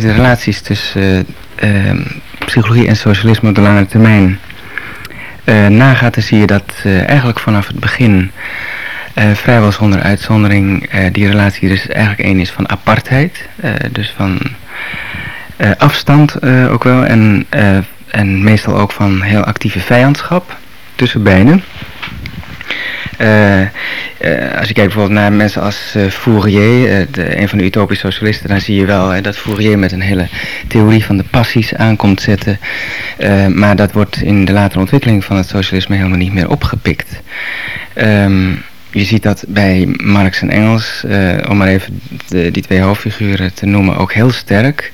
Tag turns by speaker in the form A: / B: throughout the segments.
A: de relaties tussen ehm, psychologie en socialisme op de lange termijn nagaat, dan zie je dat eigenlijk vanaf het begin vrijwel zonder uitzondering die relatie dus eigenlijk één is van apartheid. dus van afstand ook wel en, en meestal ook van heel actieve vijandschap tussen beiden. Uh, als je kijkt bijvoorbeeld naar mensen als uh, Fourier, de, een van de utopische socialisten, dan zie je wel dat Fourier met een hele theorie van de passies aankomt zetten. maar dat wordt in de latere ontwikkeling van het socialisme helemaal niet meer opgepikt. Um, je ziet dat bij Marx en Engels, om maar even die twee hoofdfiguren te noemen, ook heel sterk.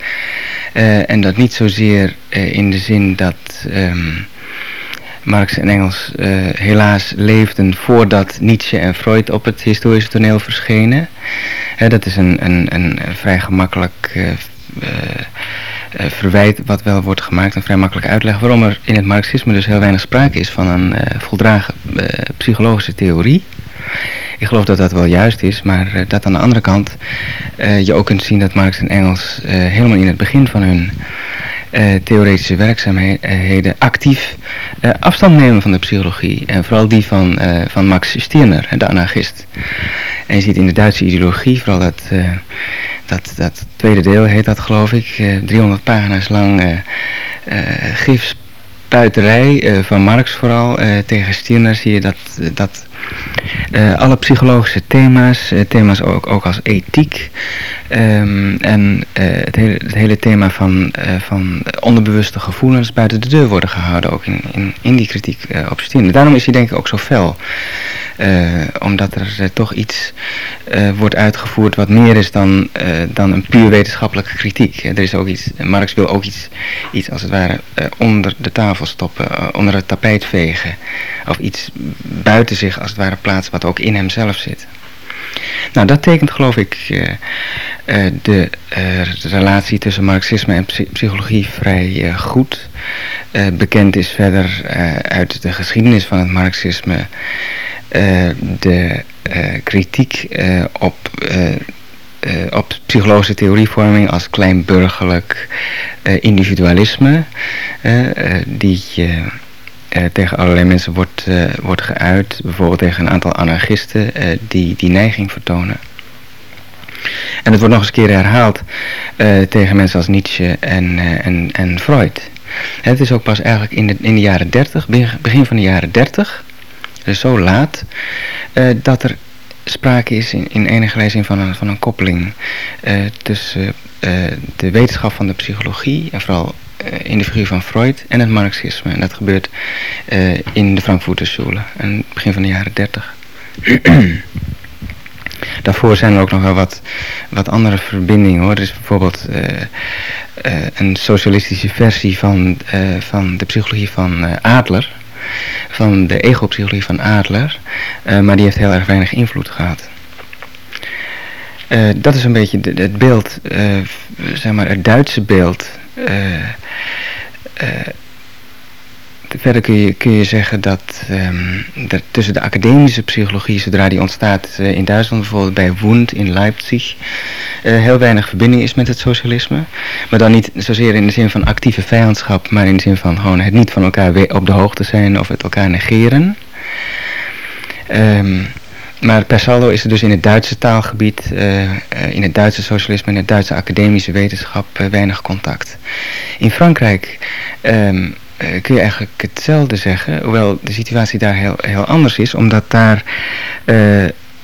A: en dat niet zozeer in de zin dat... Um, Marx en Engels uh, helaas leefden voordat Nietzsche en Freud op het historische toneel verschenen. dat is een, een, een vrij gemakkelijk uh, uh, verwijt wat wel wordt gemaakt, een vrij makkelijk uitleg waarom er in het marxisme dus heel weinig sprake is van een voldragen psychologische theorie. Ik geloof dat dat wel juist is, maar dat aan de andere kant je ook kunt zien dat Marx en Engels helemaal in het begin van hun uh, theoretische werkzaamheden actief uh, afstand nemen van de psychologie. En vooral die van, uh, van Max Stirner, de anarchist. En je ziet in de Duitse ideologie, vooral dat, dat, dat tweede deel heet dat geloof ik, 300 pagina's lang gifspuiterij van Marx vooral tegen Stirner zie je dat, dat uh, alle psychologische thema's, uh, thema's ook, ook als ethiek um, en uh, het, hele, het hele thema van, van onderbewuste gevoelens buiten de deur worden gehouden, ook in, in, in die kritiek op Stine. Daarom is hij denk ik ook zo fel. omdat er toch iets wordt uitgevoerd wat meer is dan, dan een puur wetenschappelijke kritiek. er is ook iets, Marx wil ook iets, iets als het ware onder de tafel stoppen, onder het tapijt vegen. Of iets buiten zich als het ware plaats wat ook in hemzelf zit. Nou, dat tekent geloof ik uh, uh, de uh, relatie tussen marxisme en psychologie vrij goed. bekend is verder uit de geschiedenis van het marxisme de kritiek op, op psychologische theorievorming als kleinburgerlijk individualisme, die uh, tegen allerlei mensen wordt, uh, wordt geuit. Bijvoorbeeld tegen een aantal anarchisten uh, die die neiging vertonen. En het wordt nog eens een keer herhaald tegen mensen als Nietzsche en, en, en Freud. Het is ook pas eigenlijk in de, in de jaren 30, begin van de jaren 30, dus zo laat, dat er sprake is in, in enige zin van een, van een koppeling tussen de wetenschap van de psychologie en vooral eh, in de figuur van Freud en het marxisme. En dat gebeurt uh, in de Frankfurter Schule, aan het begin van de jaren 30. Daarvoor zijn er ook nog wel wat, wat andere verbindingen hoor. Er is bijvoorbeeld uh, een socialistische versie van, van de psychologie van Adler. Van de ego-psychologie van Adler. maar die heeft heel erg weinig invloed gehad. dat is een beetje het beeld, zeg maar het Duitse beeld verder kun je, kun je zeggen dat, um, tussen de academische psychologie, zodra die ontstaat uh, in Duitsland, bijvoorbeeld bij Wundt in Leipzig, heel weinig verbinding is met het socialisme. Maar dan niet zozeer in de zin van actieve vijandschap, maar in de zin van gewoon het niet van elkaar op de hoogte zijn of het elkaar negeren. Um, maar per saldo is er dus in het Duitse taalgebied, uh, in het Duitse socialisme en het Duitse academische wetenschap uh, weinig contact. In Frankrijk um, kun je eigenlijk hetzelfde zeggen, hoewel de situatie daar heel, heel anders is, omdat daar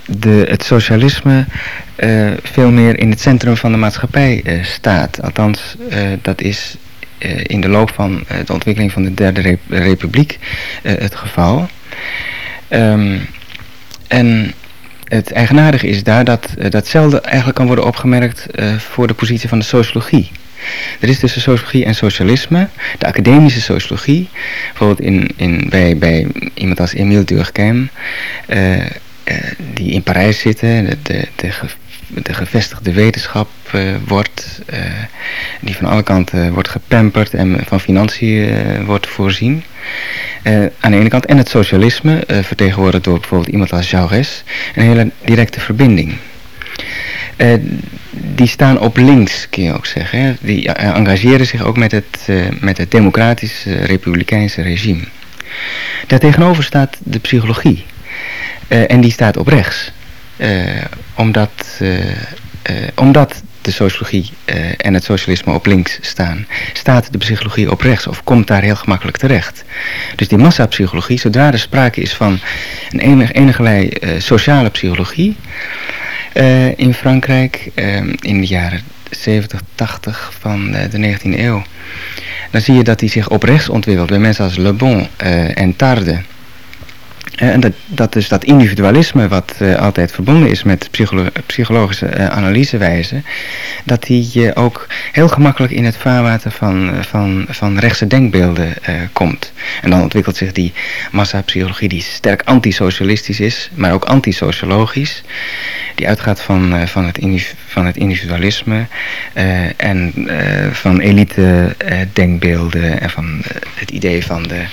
A: de, het socialisme veel meer in het centrum van de maatschappij staat. Althans, dat is in de loop van de ontwikkeling van de Derde Republiek het geval. Um, en het eigenaardige is daar dat uh, datzelfde eigenlijk kan worden opgemerkt uh, voor de positie van de sociologie. Er is tussen sociologie en socialisme, de academische sociologie, bijvoorbeeld in, in, bij, bij iemand als Emile Durkheim, uh, die in Parijs zitten, de, de de gevestigde wetenschap uh, wordt, uh, die van alle kanten wordt gepamperd en van financiën uh, wordt voorzien. aan de ene kant. En het socialisme, vertegenwoordigd door bijvoorbeeld iemand als Jaurès, een hele directe verbinding. die staan op links, kun je ook zeggen. Die engageren zich ook met het, met het democratische republikeinse regime. Daartegenover staat de psychologie. en die staat op rechts. Omdat, omdat de sociologie en het socialisme op links staan, staat de psychologie op rechts of komt daar heel gemakkelijk terecht. Dus die massapsychologie, zodra er sprake is van een enig, enigerlei sociale psychologie in Frankrijk in de jaren 70, 80 van de 19e eeuw, dan zie je dat die zich op rechts ontwikkelt bij mensen als Le Bon en Tarde. Eh, en dat, dat dus dat individualisme wat uh, altijd verbonden is met psycholo psychologische uh, analysewijze, dat die ook heel gemakkelijk in het vaarwater van, van, van rechtse denkbeelden komt. En dan ontwikkelt zich die massapsychologie die sterk antisocialistisch is, maar ook antisociologisch. Die uitgaat van, van, het, van het individualisme en van elite denkbeelden en van het idee van de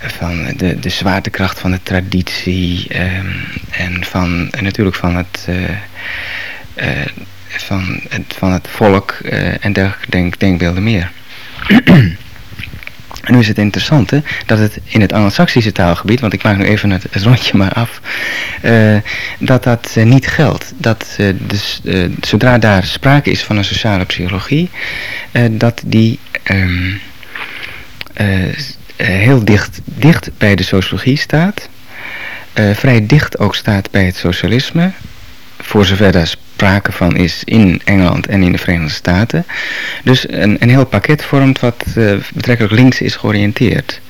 A: van de, de zwaartekracht van de traditie um, en van en natuurlijk van het, uh, uh, van het, van het volk uh, en dergelijke denk, denkbeelden meer. Nu is het interessante dat het in het Anglo-Saxische taalgebied, want ik maak nu even het, rondje maar af, dat dat niet geldt. Dat dus, zodra daar sprake is van een sociale psychologie, dat die um, eh, heel dicht, dicht bij de sociologie staat. Uh, vrij dicht ook staat bij het socialisme. Voor zover daar sprake van is in Engeland en in de Verenigde Staten. Dus een, een heel pakket vormt wat uh, betrekkelijk links is georiënteerd.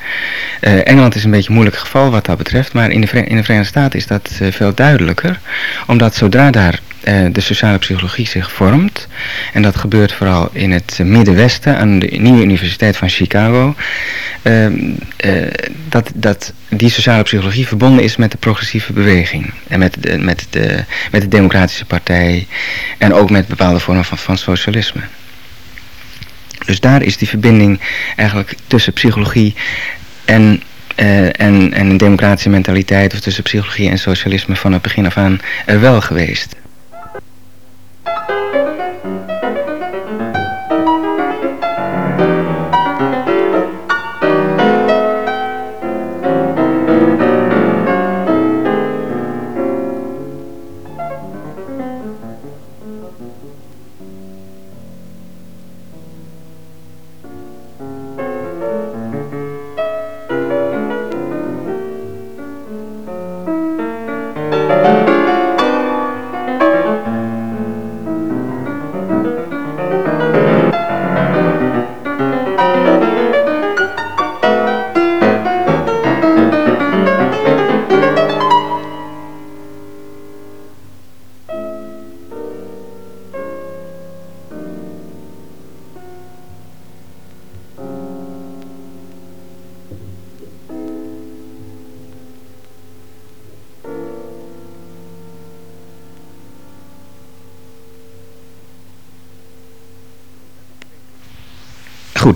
A: Engeland is een beetje een moeilijk geval wat dat betreft, maar in de, in de Verenigde Staten is dat veel duidelijker. Omdat zodra daar de sociale psychologie zich vormt. En dat gebeurt vooral in het Middenwesten aan de Nieuwe Universiteit van Chicago. Uh, uh, dat, dat die sociale psychologie verbonden is met de progressieve beweging. En met de, met de, met de Democratische Partij. En ook met bepaalde vormen van, van socialisme. Dus daar is die verbinding eigenlijk tussen psychologie en uh, en, en een democratische mentaliteit of tussen psychologie en socialisme van het begin af aan er wel geweest. Goed,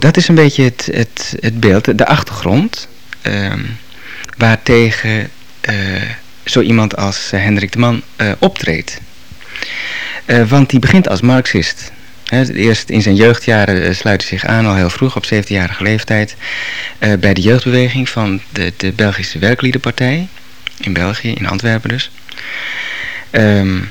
A: dat is een beetje het, het, het beeld, de achtergrond. Uh, waartegen uh, zo iemand als uh, Hendrik de Man uh, optreedt. want die begint als Marxist. Eerst in zijn jeugdjaren sluit hij zich aan, al heel vroeg, op 17-jarige leeftijd, bij de jeugdbeweging van de, de Belgische Werkliedenpartij. In België, in Antwerpen dus. Um,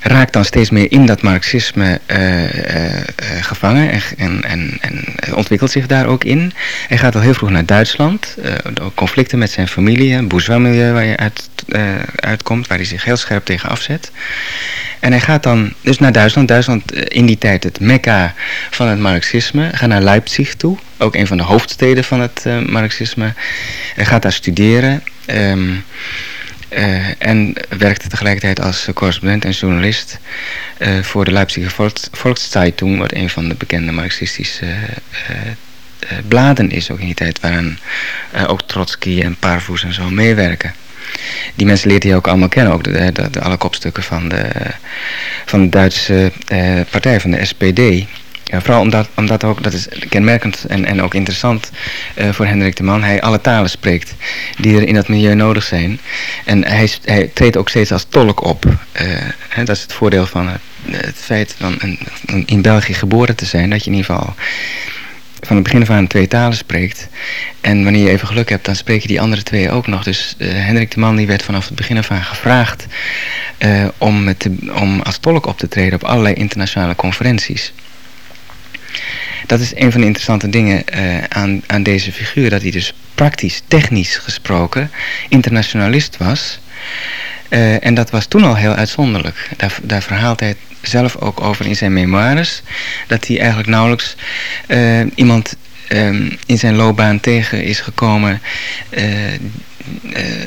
A: raakt dan steeds meer in dat marxisme uh, uh, gevangen en, en, en, ontwikkelt zich daar ook in. Hij gaat al heel vroeg naar Duitsland, ook conflicten met zijn familie, een bourgeois-milieu waar je uit, uitkomt, waar hij zich heel scherp tegen afzet. En hij gaat dan dus naar Duitsland, Duitsland in die tijd het mekka van het marxisme, gaat naar Leipzig toe, ook een van de hoofdsteden van het marxisme. Hij gaat daar studeren. Uh, en werkte tegelijkertijd als correspondent en journalist uh, voor de Leipziger Volks Volkszeitung, wat een van de bekende marxistische uh, bladen is ook in die tijd, waarin ook Trotsky en Parvus en zo meewerken. Die mensen leert hij ook allemaal kennen, ook de alle kopstukken van de, van de Duitse partij, van de SPD. Vooral omdat, omdat ook, dat is kenmerkend en, en ook interessant uh, voor Hendrik de Man, hij alle talen spreekt die er in dat milieu nodig zijn. En hij, hij treedt ook steeds als tolk op. Uh, hè, dat is het voordeel van het, feit van een, in België geboren te zijn, dat je in ieder geval van het begin af aan twee talen spreekt. En wanneer je even geluk hebt, dan spreek je die andere twee ook nog. Dus uh, Hendrik de Man die werd vanaf het begin af aan gevraagd om, te, om als tolk op te treden op allerlei internationale conferenties. Dat is een van de interessante dingen uh, aan, aan deze figuur, dat hij dus praktisch, technisch gesproken, internationalist was. en dat was toen al heel uitzonderlijk. Daar, daar verhaalt hij zelf ook over in zijn memoires. Dat hij eigenlijk nauwelijks uh, iemand um, in zijn loopbaan tegen is gekomen.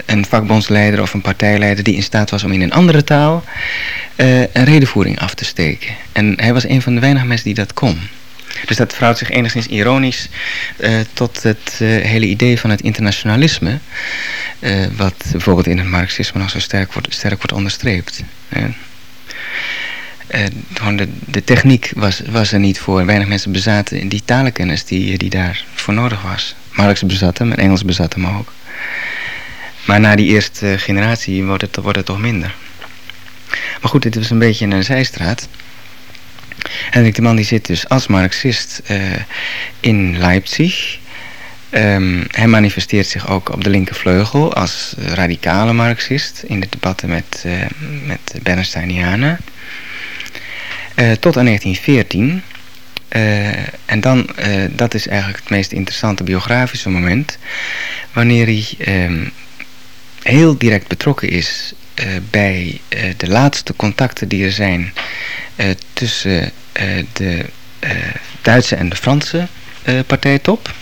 A: Een vakbondsleider of een partijleider die in staat was om in een andere taal een redenvoering af te steken. En hij was een van de weinige mensen die dat kon. Dus dat verhoudt zich enigszins ironisch uh, tot het uh, hele idee van het internationalisme. Uh, wat bijvoorbeeld in het marxisme nog zo sterk wordt, sterk wordt onderstreept. De, de, techniek was, was er niet voor. Weinig mensen bezaten die talenkennis die, die daarvoor nodig was. Marx bezat hem en Engels bezat hem ook. Maar na die eerste generatie wordt het, wordt het toch minder. Maar goed, dit was een beetje een zijstraat. Hendrik de Man die zit dus als marxist uh, in Leipzig. Um, hij manifesteert zich ook op de linkervleugel als radicale marxist in de debatten met, uh, met Bernsteinianen. Uh, tot aan 1914. Uh, en dan, dat is eigenlijk het meest interessante biografische moment, wanneer hij uh, heel direct betrokken is bij de laatste contacten die er zijn tussen de Duitse en de Franse partijtop.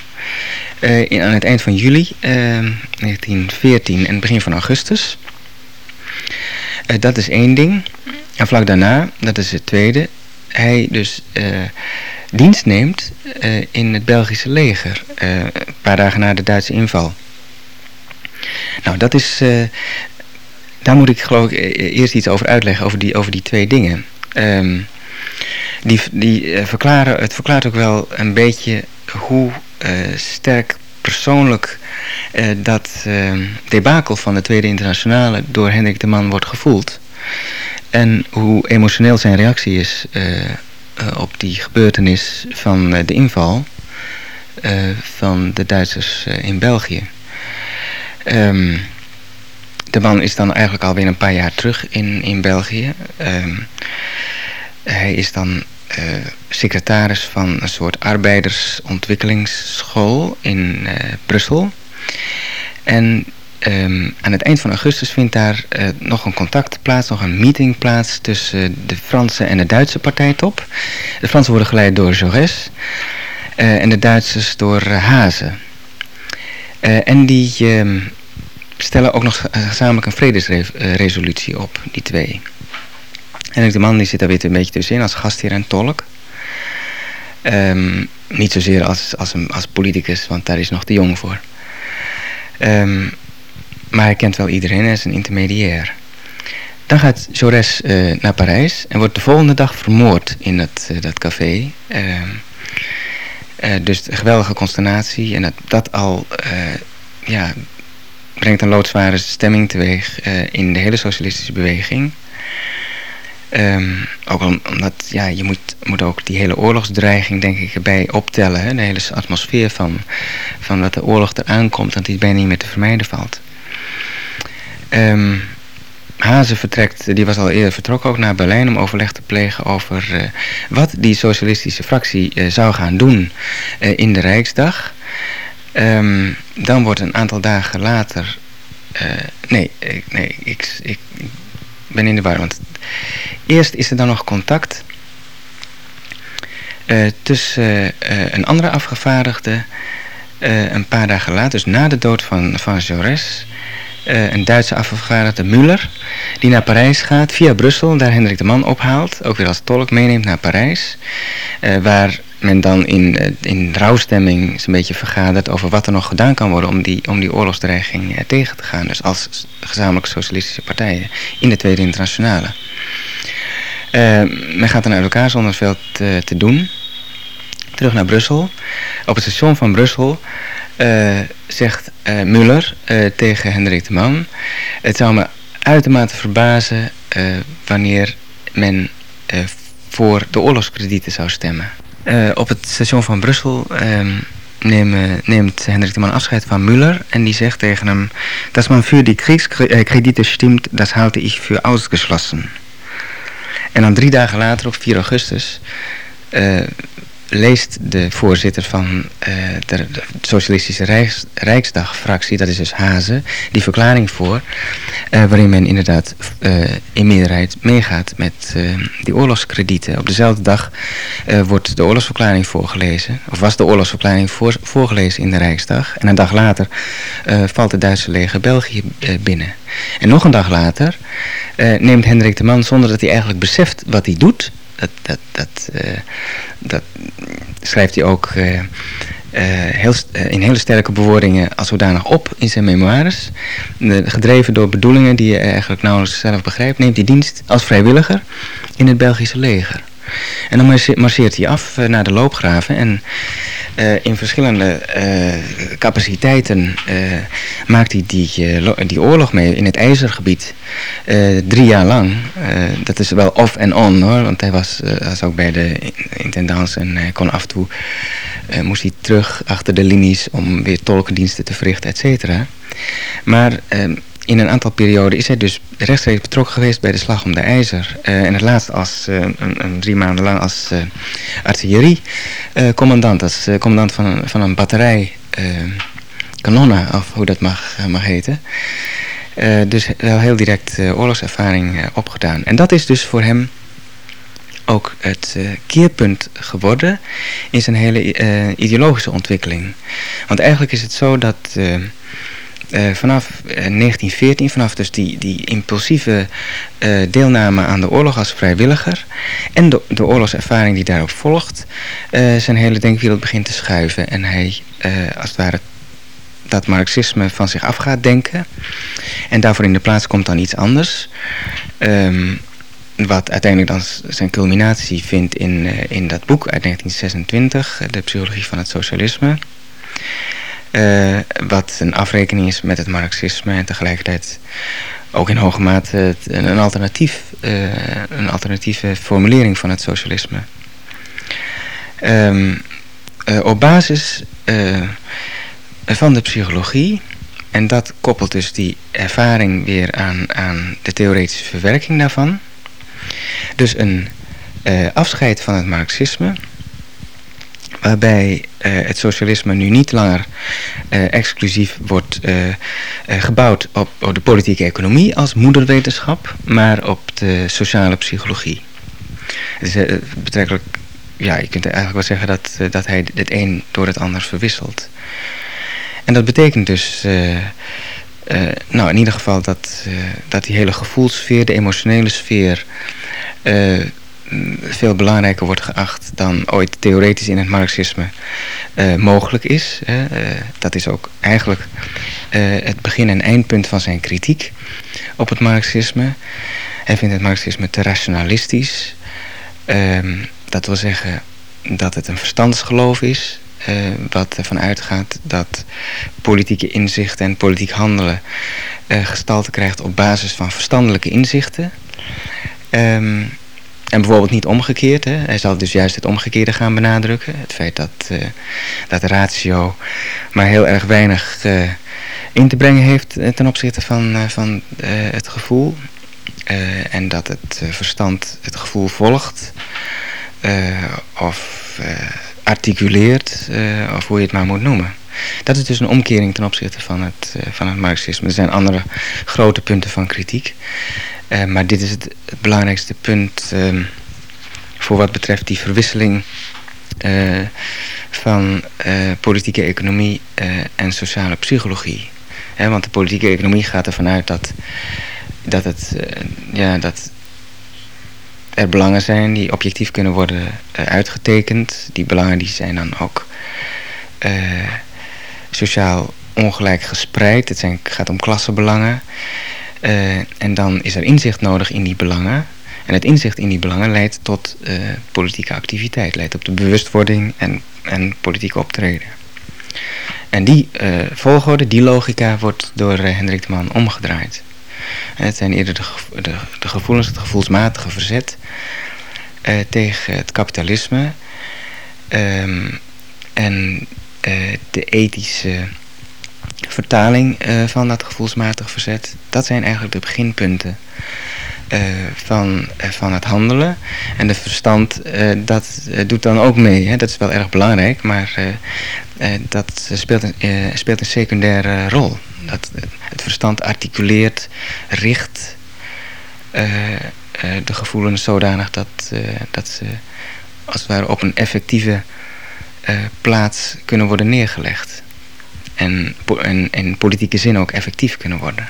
A: In, aan het eind van juli 1914 en begin van augustus. dat is één ding. En vlak daarna, dat is het tweede, hij dus dienst neemt in het Belgische leger. Een paar dagen na de Duitse inval. Nou, dat is... daar moet ik geloof ik eerst iets over uitleggen, over die, over die twee dingen. Um, die, die, verklaren, het verklaart ook wel een beetje hoe sterk persoonlijk dat debakel van de Tweede Internationale door Hendrik de Man wordt gevoeld. En hoe emotioneel zijn reactie is op die gebeurtenis van de inval van de Duitsers in België. Um, de man is dan eigenlijk alweer een paar jaar terug in, in België. Um, hij is dan secretaris van een soort arbeidersontwikkelingsschool in Brussel. En Um, aan het eind van augustus vindt daar uh, nog een contact plaats, nog een meeting plaats tussen de Franse en de Duitse partijtop. De Fransen worden geleid door Jaurès en de Duitsers door uh, Hazen. en die ehm, stellen ook nog gezamenlijk een vredesresolutie op, die twee. En de man die zit daar weer een beetje tussenin als gastheer en tolk. Um, niet zozeer als, als, als politicus, want daar is nog te jong voor. Um, maar hij kent wel iedereen, hij is een intermediair. Dan gaat Jaurès uh, naar Parijs en wordt de volgende dag vermoord in dat, dat café. Uh, dus geweldige consternatie en dat, dat al ja, brengt een loodzware stemming teweeg in de hele socialistische beweging. Um, ook omdat ja, je moet, moet ook die hele oorlogsdreiging denk ik erbij optellen. Hè? De hele atmosfeer van, van dat de oorlog eraan komt, dat die bijna niet meer te vermijden valt. Um, Hazen vertrekt, die was al eerder vertrokken ook naar Berlijn om overleg te plegen over uh, wat die socialistische fractie uh, zou gaan doen in de Rijksdag. Um, dan wordt een aantal dagen later, nee, nee ik, ik, ben in de war, want eerst is er dan nog contact tussen een andere afgevaardigde een paar dagen later, dus na de dood van, van Jaurès een Duitse afgevaardigde Müller, die naar Parijs gaat via Brussel, daar Hendrik de Man ophaalt, ook weer als tolk meeneemt naar Parijs, waar men dan in, uh, in rouwstemming een beetje vergadert over wat er nog gedaan kan worden om die, om die oorlogsdreiging tegen te gaan, dus als gezamenlijke socialistische partijen in de Tweede Internationale. men gaat dan uit elkaar zonder veel te, te doen. terug naar Brussel. Op het station van Brussel zegt Muller tegen Hendrik de Man... Het zou me uitermate verbazen wanneer men voor de oorlogskredieten zou stemmen. Op het station van Brussel ehm, neemt Hendrik de Man afscheid van Müller en die zegt tegen hem: Dat man für die Kriegskredite stimmt, das halte ich für ausgeschlossen. En dan drie dagen later, op 4 augustus, uh, leest de voorzitter van uh, de, Socialistische Rijks, Rijksdagfractie, dat is dus Hazen, die verklaring voor, uh, waarin men inderdaad uh, in meerderheid meegaat met die oorlogskredieten. Op dezelfde dag wordt de oorlogsverklaring voorgelezen, of was de oorlogsverklaring voor, voorgelezen in de Rijksdag. En een dag later valt het Duitse leger België binnen. En nog een dag later neemt Hendrik de Man, zonder dat hij eigenlijk beseft wat hij doet, dat, dat, dat, uh, dat schrijft hij ook uh, uh, heel, in hele sterke bewoordingen als zodanig op in zijn memoires. gedreven door bedoelingen die je eigenlijk nauwelijks zelf begrijpt, neemt hij dienst als vrijwilliger in het Belgische leger. En dan marcheert hij af naar de loopgraven en uh, in verschillende uh, capaciteiten uh, maakt hij die, die oorlog mee in het ijzergebied. drie jaar lang. dat is wel off en on hoor, want hij was, was ook bij de intendance en hij kon af en toe, moest hij terug achter de linies om weer tolkendiensten te verrichten, et cetera. Maar ehm, in een aantal perioden is hij dus rechtstreeks betrokken geweest bij de slag om de IJzer. Uh, en het laatst als uh, een, een, drie maanden lang als uh, artilleriecommandant, als commandant van een, van een batterij kanonnen, of hoe dat mag, mag heten. dus wel heel direct oorlogservaring opgedaan. En dat is dus voor hem ook het keerpunt geworden in zijn hele ideologische ontwikkeling. Want eigenlijk is het zo dat vanaf 1914, eh, vanaf dus die, die impulsieve uh, deelname aan de oorlog als vrijwilliger en de, de oorlogservaring die daarop volgt, zijn hele denkwereld begint te schuiven en hij als het ware dat marxisme van zich af gaat denken en daarvoor in de plaats komt dan iets anders. Um, wat uiteindelijk dan zijn culminatie vindt in, in dat boek uit 1926, De Psychologie van het Socialisme. Uh, wat een afrekening is met het marxisme en tegelijkertijd ook in hoge mate een, alternatief, uh, een alternatieve formulering van het socialisme. Um, uh, op basis van de psychologie, en dat koppelt dus die ervaring weer aan, aan de theoretische verwerking daarvan. Dus een afscheid van het marxisme waarbij uh, het socialisme nu niet langer uh, exclusief wordt uh, gebouwd op, op, de politieke economie als moederwetenschap, maar op de sociale psychologie. Dus betrekkelijk, ja, je kunt eigenlijk wel zeggen dat, dat hij het een door het ander verwisselt. En dat betekent dus, nou in ieder geval dat, dat die hele gevoelssfeer, de emotionele sfeer veel belangrijker wordt geacht dan ooit theoretisch in het marxisme uh, mogelijk is. Uh, dat is ook eigenlijk uh, het begin- en eindpunt van zijn kritiek op het marxisme. Hij vindt het marxisme te rationalistisch. Ehm, dat wil zeggen dat het een verstandsgeloof is. wat ervan uitgaat dat politieke inzichten en politiek handelen gestalte krijgt op basis van verstandelijke inzichten. Um, en bijvoorbeeld niet omgekeerd. Hè. Hij zal dus juist het omgekeerde gaan benadrukken. Het feit dat, uh, dat de ratio maar heel erg weinig uh, in te brengen heeft eh, ten opzichte van, van het gevoel. en dat het verstand het gevoel volgt. of articuleert. of hoe je het maar moet noemen. Dat is dus een omkering ten opzichte van het, van het marxisme. Er zijn andere grote punten van kritiek. Uh, maar dit is het, belangrijkste punt uh, voor wat betreft die verwisseling uh, van politieke economie en sociale psychologie. Want de politieke economie gaat ervan uit dat, dat, het, ja, dat er belangen zijn die objectief kunnen worden uitgetekend. Die belangen die zijn dan ook sociaal ongelijk gespreid. Het gaat om klassenbelangen. Uh, en dan is er inzicht nodig in die belangen. En het inzicht in die belangen leidt tot uh, politieke activiteit, leidt op de bewustwording en en politiek optreden. En die uh, volgorde, die logica, wordt door Hendrik de Man omgedraaid. Het zijn eerder de, de, gevoelens, het gevoelsmatige verzet tegen het kapitalisme um, en de ethische vertaling van dat gevoelsmatig verzet. Dat zijn eigenlijk de beginpunten uh, van, uh, van het handelen. En de verstand, dat doet dan ook mee. Hè? Dat is wel erg belangrijk, maar dat speelt een, speelt een secundaire rol. Dat, het verstand articuleert, richt de gevoelens zodanig dat, dat ze als het ware op een effectieve plaats kunnen worden neergelegd. En, in politieke zin ook effectief kunnen worden.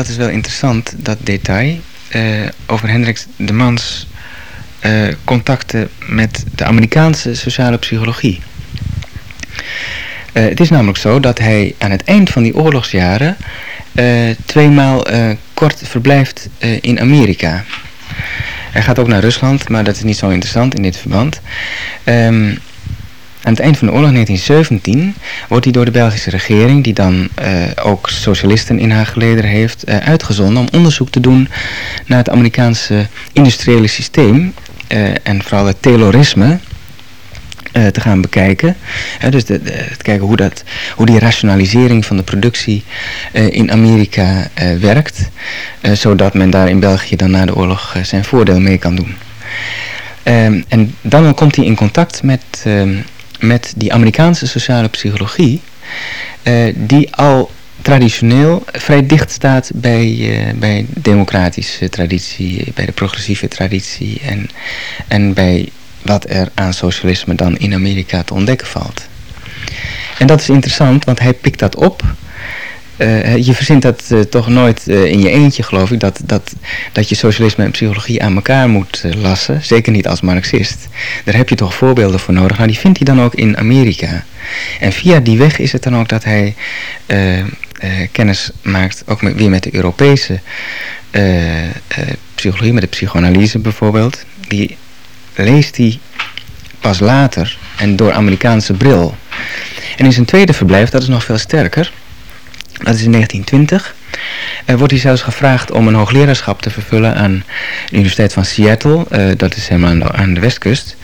A: Dat is, wel interessant, dat detail. Uh, over Hendricks de Mans uh, contacten met de Amerikaanse sociale psychologie. Uh, het is namelijk zo dat hij aan het eind van die oorlogsjaren tweemaal kort verblijft in Amerika. Hij gaat ook naar Rusland, maar dat is niet zo interessant in dit verband. Um, aan het eind van de oorlog 1917 wordt hij door de Belgische regering, die dan uh, ook socialisten in haar gelederen heeft, uh, uitgezonden om onderzoek te doen naar het Amerikaanse industriële systeem uh, en vooral het Taylorisme te gaan bekijken. dus te kijken hoe, dat, hoe die rationalisering van de productie in Amerika werkt, zodat men daar in België dan na de oorlog zijn voordeel mee kan doen. Um, en dan komt hij in contact met ehm, met die Amerikaanse sociale psychologie, uh, die al traditioneel vrij dicht staat bij, uh, bij democratische traditie, bij de progressieve traditie en, en bij wat er aan socialisme dan in Amerika te ontdekken valt. En dat is interessant, want hij pikt dat op uh, je verzint dat uh, toch nooit in je eentje, geloof ik, dat, dat, dat je socialisme en psychologie aan elkaar moet lassen. Zeker niet als marxist. Daar heb je toch voorbeelden voor nodig. Nou, die vindt hij dan ook in Amerika. En via die weg is het dan ook dat hij kennis maakt, ook met, weer met de Europese psychologie, met de psychoanalyse bijvoorbeeld. Die leest hij pas later en door Amerikaanse bril. En in zijn tweede verblijf, dat is nog veel sterker dat is in 1920. Uh, wordt hij zelfs gevraagd om een hoogleraarschap te vervullen aan de Universiteit van Seattle. Uh, dat is helemaal aan de, westkust.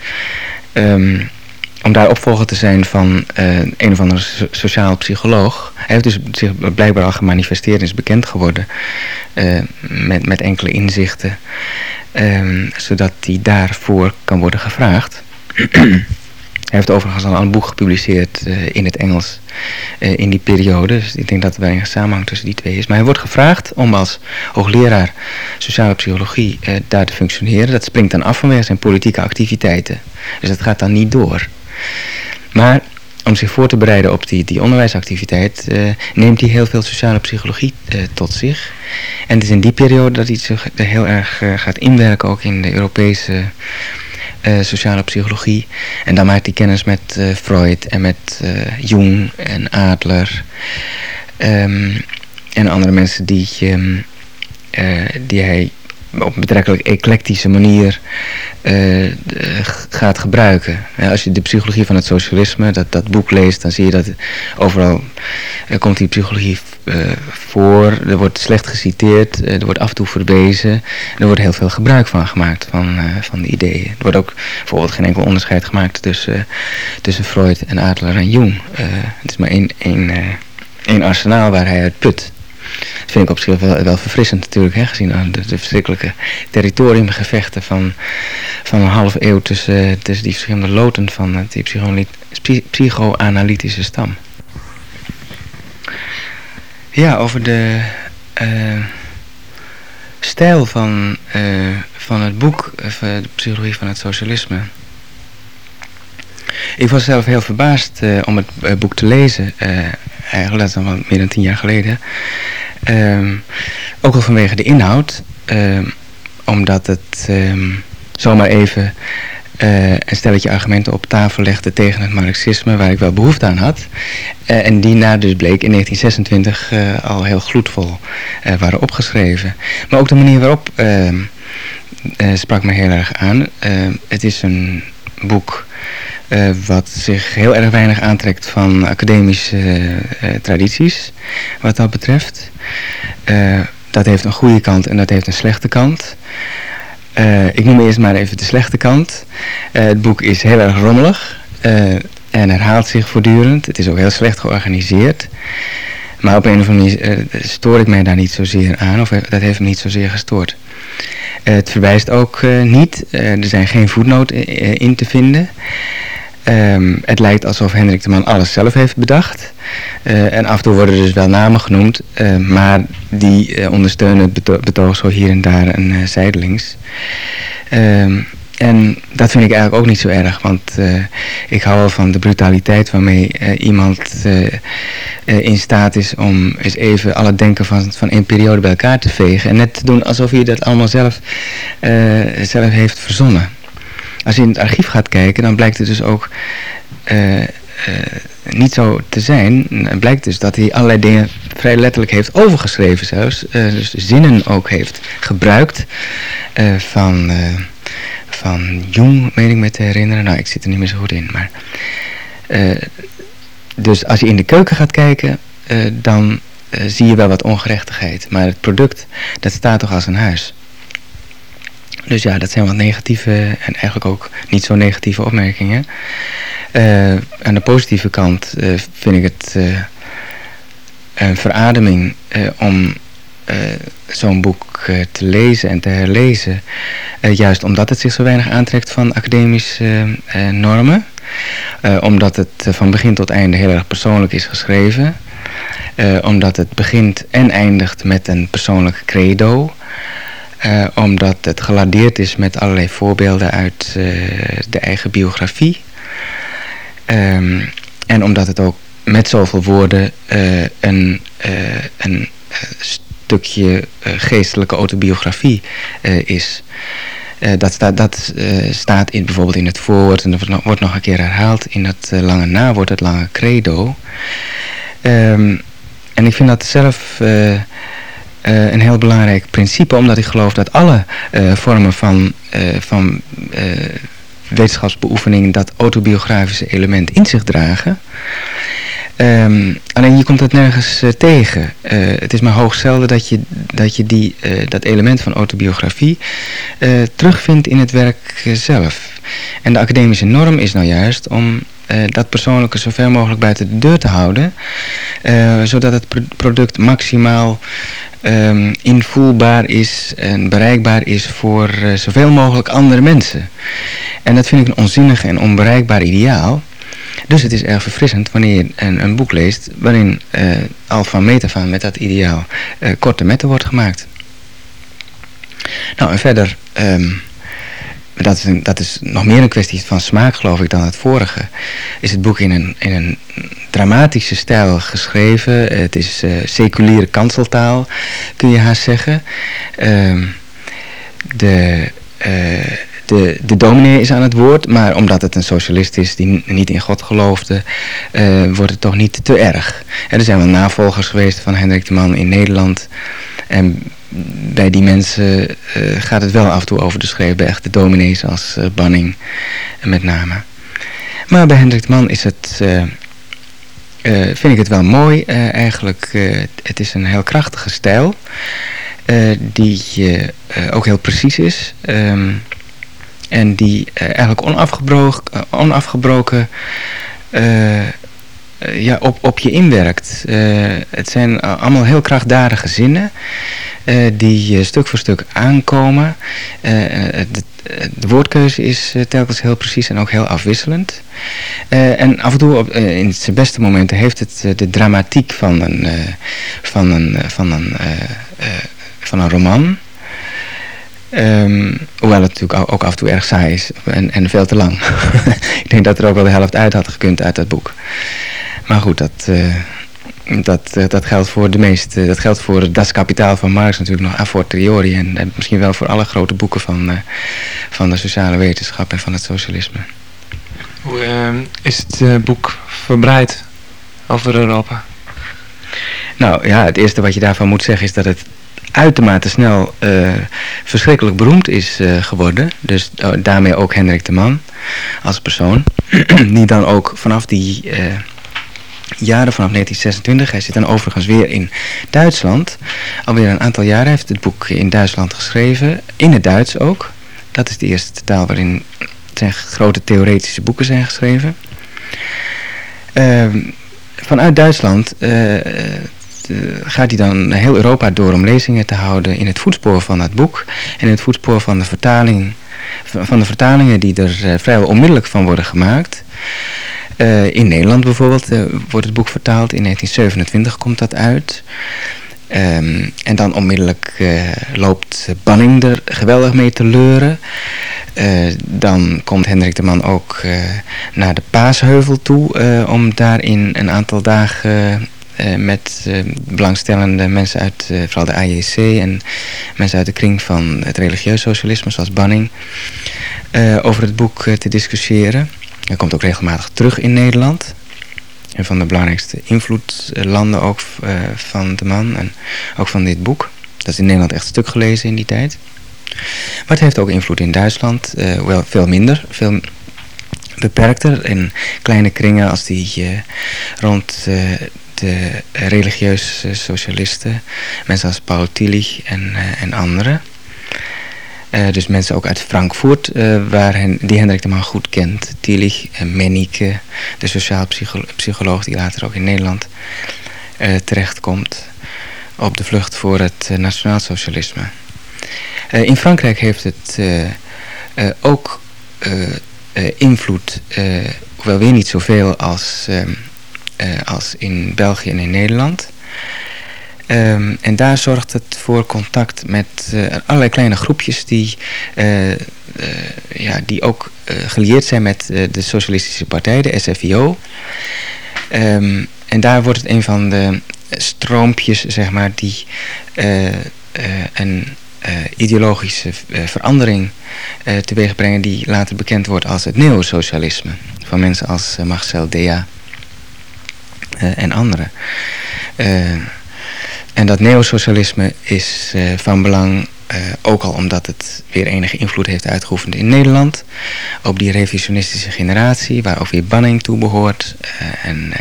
A: Um, om daar opvolger te zijn van uh, een of andere so sociaal psycholoog. Hij heeft dus zich blijkbaar al gemanifesteerd en is bekend geworden uh, met, met enkele inzichten. Um, zodat hij daarvoor kan worden gevraagd. Hij heeft overigens al een boek gepubliceerd uh, in het Engels uh, in die periode. Dus ik denk dat er wel een samenhang tussen die twee is. Maar hij wordt gevraagd om als hoogleraar sociale psychologie uh, daar te functioneren. Dat springt dan af vanwege zijn politieke activiteiten. Dus dat gaat dan niet door. Maar om zich voor te bereiden op die, die onderwijsactiviteit neemt hij heel veel sociale psychologie tot zich. En het is in die periode dat hij zich heel erg gaat inwerken ook in de Europese uh, sociale psychologie. En dan maakt hij kennis met uh, Freud en met uh, Jung en Adler. Um, en andere mensen die, um, die hij op een betrekkelijk eclectische manier uh, gaat gebruiken. als je de psychologie van het socialisme, dat, dat boek leest, dan zie je dat overal komt die psychologie voor. Er wordt slecht geciteerd, er wordt af en toe verwezen. Er wordt heel veel gebruik van gemaakt, van, van de ideeën. Er wordt ook bijvoorbeeld geen enkel onderscheid gemaakt tussen, tussen Freud en Adler en Jung. het is maar één, één, één arsenaal waar hij uit put. Dat vind ik op zich wel, wel verfrissend natuurlijk, hè, gezien de, de verschrikkelijke territoriumgevechten van, van een halve eeuw tussen, tussen die verschillende loten van die psychoanalytische stam. Ja, over de uh, stijl van, van het boek, de psychologie van het socialisme. Ik was zelf heel verbaasd om het boek te lezen eigenlijk, dat is wel meer dan tien jaar geleden. Um, ook al vanwege de inhoud, um, omdat het um, zomaar even een stelletje argumenten op tafel legde tegen het marxisme, waar ik wel behoefte aan had. En die na dus bleek in 1926 uh, eh, al heel gloedvol waren opgeschreven. Maar ook de manier waarop sprak me heel erg aan. het is een boek uh, wat zich heel erg weinig aantrekt van academische uh, tradities, wat dat betreft. Dat heeft een goede kant en dat heeft een slechte kant. ik noem eerst maar even de slechte kant. het boek is heel erg rommelig en herhaalt zich voortdurend. Het is ook heel slecht georganiseerd. Maar op een of andere manier stoor ik mij daar niet zozeer aan, of dat heeft me niet zozeer gestoord. het verwijst ook niet, er zijn geen voetnoten in te vinden. Um, het lijkt alsof Hendrik de Man alles zelf heeft bedacht. Uh, en af en toe worden dus wel namen genoemd, uh, maar die uh, ondersteunen het betoog zo hier en daar een zijdelings. Um, en dat vind ik eigenlijk ook niet zo erg, want ik hou wel van de brutaliteit waarmee iemand in staat is om eens even al het denken van, van één periode bij elkaar te vegen. En net te doen alsof hij dat allemaal zelf, zelf heeft verzonnen als je in het archief gaat kijken, dan blijkt het dus ook uh, uh, niet zo te zijn. Het blijkt dus dat hij allerlei dingen vrij letterlijk heeft overgeschreven zelfs. Uh, dus zinnen ook heeft gebruikt van, van Jung, meen ik me te herinneren. Nou, ik zit er niet meer zo goed in. Maar, dus als je in de keuken gaat kijken, dan zie je wel wat ongerechtigheid. Maar het product, dat staat toch als een huis. Dus ja, dat zijn wat negatieve en eigenlijk ook niet zo negatieve opmerkingen. Uh, aan de positieve kant uh, vind ik het uh, een verademing om zo'n boek te lezen en te herlezen. juist omdat het zich zo weinig aantrekt van academische normen. omdat het van begin tot einde heel erg persoonlijk is geschreven. omdat het begint en eindigt met een persoonlijk credo. Uh, omdat het geladeerd is met allerlei voorbeelden uit uh, de eigen biografie. Um, en omdat het ook met zoveel woorden uh, een, een stukje geestelijke autobiografie is. dat staat, dat staat in, bijvoorbeeld in het voorwoord en dat wordt nog een keer herhaald. In het lange nawoord, het lange credo. Um, en ik vind dat zelf uh, een heel belangrijk principe, omdat ik geloof dat alle uh, vormen van, uh, van wetenschapsbeoefening dat autobiografische element in zich dragen. Um, alleen je komt het nergens tegen. het is maar hoogst zelden dat je, dat, je die, dat element van autobiografie terugvindt in het werk zelf. En de academische norm is nou juist om dat persoonlijke zo ver mogelijk buiten de deur te houden. zodat het product maximaal um, invoelbaar is en bereikbaar is voor uh, zoveel mogelijk andere mensen. En dat vind ik een onzinnig en onbereikbaar ideaal. Dus het is erg verfrissend wanneer je een, een boek leest waarin al van meet met dat ideaal korte metten wordt gemaakt. Nou en verder um, dat is, dat is nog meer een kwestie van smaak, geloof ik, dan het vorige. Is het boek in een, in een dramatische stijl geschreven. Het is uh, seculiere kanseltaal, kun je haast zeggen. Uh, de, uh, de, de dominee is aan het woord, maar omdat het een socialist is die niet in God geloofde, uh, wordt het toch niet te erg. er zijn wel navolgers geweest van Hendrik de Man in Nederland En bij die mensen gaat het wel af en toe over de schreef, bij echte dominees als Banning met name. Maar bij Hendrik Man is het, vind ik het wel mooi eigenlijk. het is een heel krachtige stijl. die ook heel precies is. Ehm, en die eigenlijk onafgebroken, onafgebroken eh, ja, op, op je inwerkt. Eh, het zijn allemaal heel krachtdadige zinnen die stuk voor stuk aankomen. De, de, woordkeuze is telkens heel precies en ook heel afwisselend. en af en toe op, in zijn beste momenten heeft het de dramatiek van een, van een, van een, van een roman. Um, hoewel het natuurlijk ook af en toe erg saai is en, en veel te lang. ik denk dat er ook wel de helft uit had gekund uit dat boek. Maar goed, dat, uh, dat, uh, dat geldt voor de meeste, dat geldt voor Das Kapitaal van Marx natuurlijk nog a fortiori. En, en misschien wel voor alle grote boeken van, uh, van de sociale wetenschap en van het socialisme.
B: Hoe is het boek verbreid over Europa?
A: Nou ja, het eerste wat je daarvan moet zeggen is dat het uitermate snel uh, verschrikkelijk beroemd is uh, geworden. Dus uh, daarmee ook Hendrik de Man als persoon. die dan ook vanaf die jaren, vanaf 1926. Hij zit dan overigens weer in Duitsland. Alweer een aantal jaren heeft het boek in Duitsland geschreven. In het Duits ook. Dat is de eerste taal waarin zijn grote theoretische boeken zijn geschreven. Ehm, vanuit Duitsland gaat hij dan heel Europa door om lezingen te houden in het voetspoor van het boek. En in het voetspoor van de vertaling van de vertalingen die er uh, vrijwel onmiddellijk van worden gemaakt. Uh, in Nederland bijvoorbeeld wordt het boek vertaald. In 1927 komt dat uit. Um, en dan onmiddellijk uh, loopt Banning er geweldig mee te leuren. dan komt Hendrik de Man ook naar de Paasheuvel toe om daar in een aantal dagen met belangstellende mensen uit vooral de AJC en mensen uit de kring van het religieus socialisme zoals Banning over het boek te discussiëren. Hij komt ook regelmatig terug in Nederland. En van de belangrijkste invloedlanden ook van de man en ook van dit boek. Dat is in Nederland echt stuk gelezen in die tijd. Maar het heeft ook invloed in Duitsland, uh, wel veel minder, veel beperkter. In kleine kringen als die rond de religieuze socialisten, mensen als Paul Tillich en, en anderen. Uh, dus mensen ook uit Frankfurt, waar die Hendrik de Man goed kent. Tillich en Mennike, de sociaal psycho psycholoog die later ook in Nederland terechtkomt. Op de vlucht voor het nationaalsocialisme. in Frankrijk heeft het ook invloed, hoewel weer niet zoveel als, als in België en in Nederland. Um, en daar zorgt het voor contact met uh, allerlei kleine groepjes die, uh, ja, die ook gelieerd zijn met de Socialistische Partij, de SFIO. Ehm, en daar wordt het een van de stroompjes, zeg maar, die een ideologische verandering teweeg brengen die later bekend wordt als het neosocialisme. Van mensen als Marcel Dea en anderen. En dat neosocialisme is uh, van belang, uh, ook al omdat het weer enige invloed heeft uitgeoefend in Nederland, op die revisionistische generatie, waar ook weer Banning toe behoort, uh, en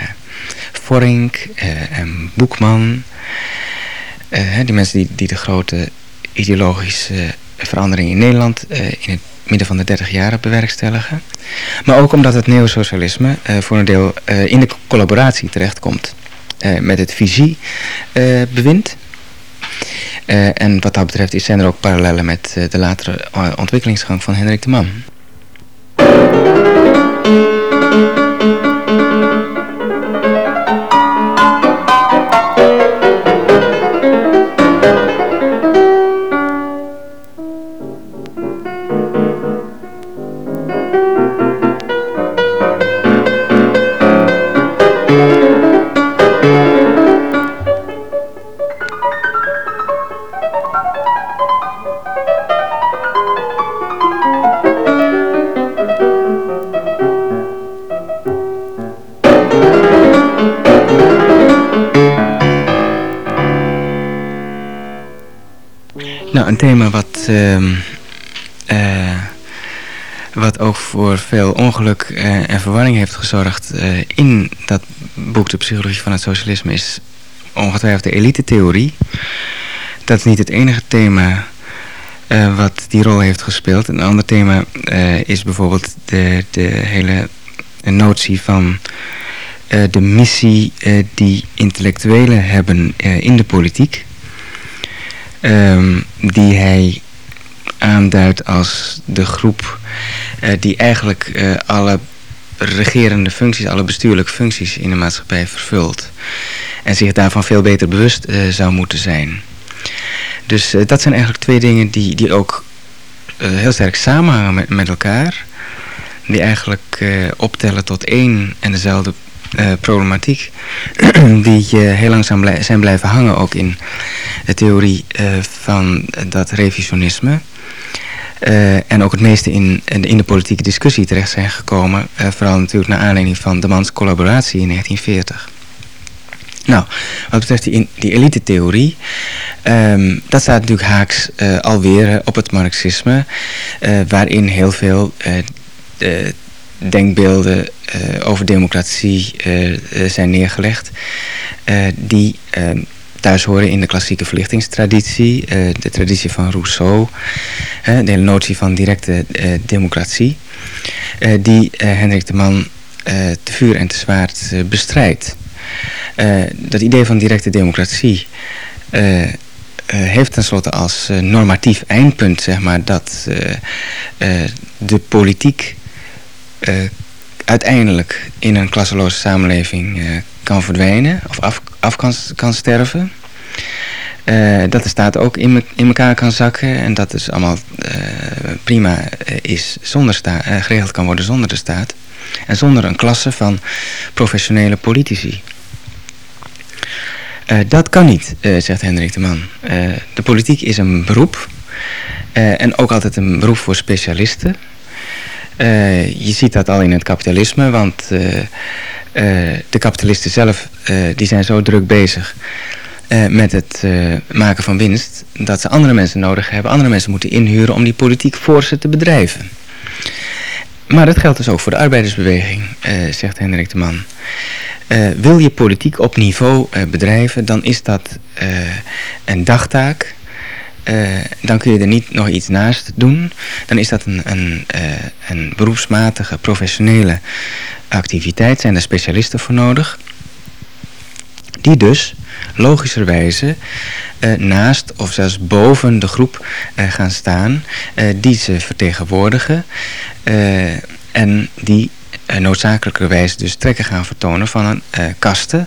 A: Vorink en Boekman. die mensen die, die de grote ideologische verandering in Nederland in het midden van de 30 jaren bewerkstelligen. Maar ook omdat het neosocialisme voor een deel in de collaboratie terechtkomt. Eh, met het visiebewind. Uh, en wat dat betreft zijn er ook parallellen met uh, de latere ontwikkelingsgang van Hendrik de Man. Wat, ehm, eh, wat ook voor veel ongeluk eh, en verwarring heeft gezorgd in dat boek De Psychologie van het Socialisme is ongetwijfeld de elite-theorie. Dat is niet het enige thema wat die rol heeft gespeeld. Een ander thema is bijvoorbeeld de, de hele notie van de missie die intellectuelen hebben in de politiek. Ehm, die hij aanduidt als de groep uh, die eigenlijk uh, alle regerende functies, alle bestuurlijke functies in de maatschappij vervult. En zich daarvan veel beter bewust uh, zou moeten zijn. Dus dat zijn eigenlijk twee dingen die, die ook heel sterk samenhangen met, met elkaar. Die eigenlijk optellen tot één en dezelfde problematiek die uh, heel langzaam zijn blijven hangen ook in de theorie uh, van dat revisionisme. en ook het meeste in, in de politieke discussie terecht zijn gekomen. vooral natuurlijk naar aanleiding van de Mans collaboratie in 1940. Nou, wat betreft die, die elite-theorie, um, dat staat natuurlijk haaks alweer op het marxisme, waarin heel veel denkbeelden uh, over democratie uh, zijn neergelegd. die ehm, thuis horen in de klassieke verlichtingstraditie. de traditie van Rousseau. de hele notie van directe democratie. die Hendrik de Man te vuur en te zwaard bestrijdt. dat idee van directe democratie... heeft tenslotte als normatief eindpunt zeg maar, dat de politiek uh, uiteindelijk in een klasseloze samenleving uh, kan verdwijnen of af, af kan, kan sterven. Uh, dat de staat ook in, in elkaar kan zakken en dat dus allemaal prima is zonder sta geregeld kan worden zonder de staat. En zonder een klasse van professionele politici. dat kan niet, zegt Hendrik de Man. de politiek is een beroep en ook altijd een beroep voor specialisten. Uh, je ziet dat al in het kapitalisme, want uh, uh, de kapitalisten zelf die zijn zo druk bezig met het maken van winst... dat ze andere mensen nodig hebben, andere mensen moeten inhuren... om die politiek voor ze te bedrijven. Maar dat geldt dus ook voor de arbeidersbeweging, zegt Hendrik de Man. wil je politiek op niveau bedrijven, dan is dat een dagtaak uh, dan kun je er niet nog iets naast doen. Dan is dat een, een, uh, een beroepsmatige, professionele activiteit. Zijn er specialisten voor nodig. Die dus logischerwijze uh, naast of zelfs boven de groep gaan staan die ze vertegenwoordigen. en die noodzakelijkerwijs dus trekken gaan vertonen van een kaste.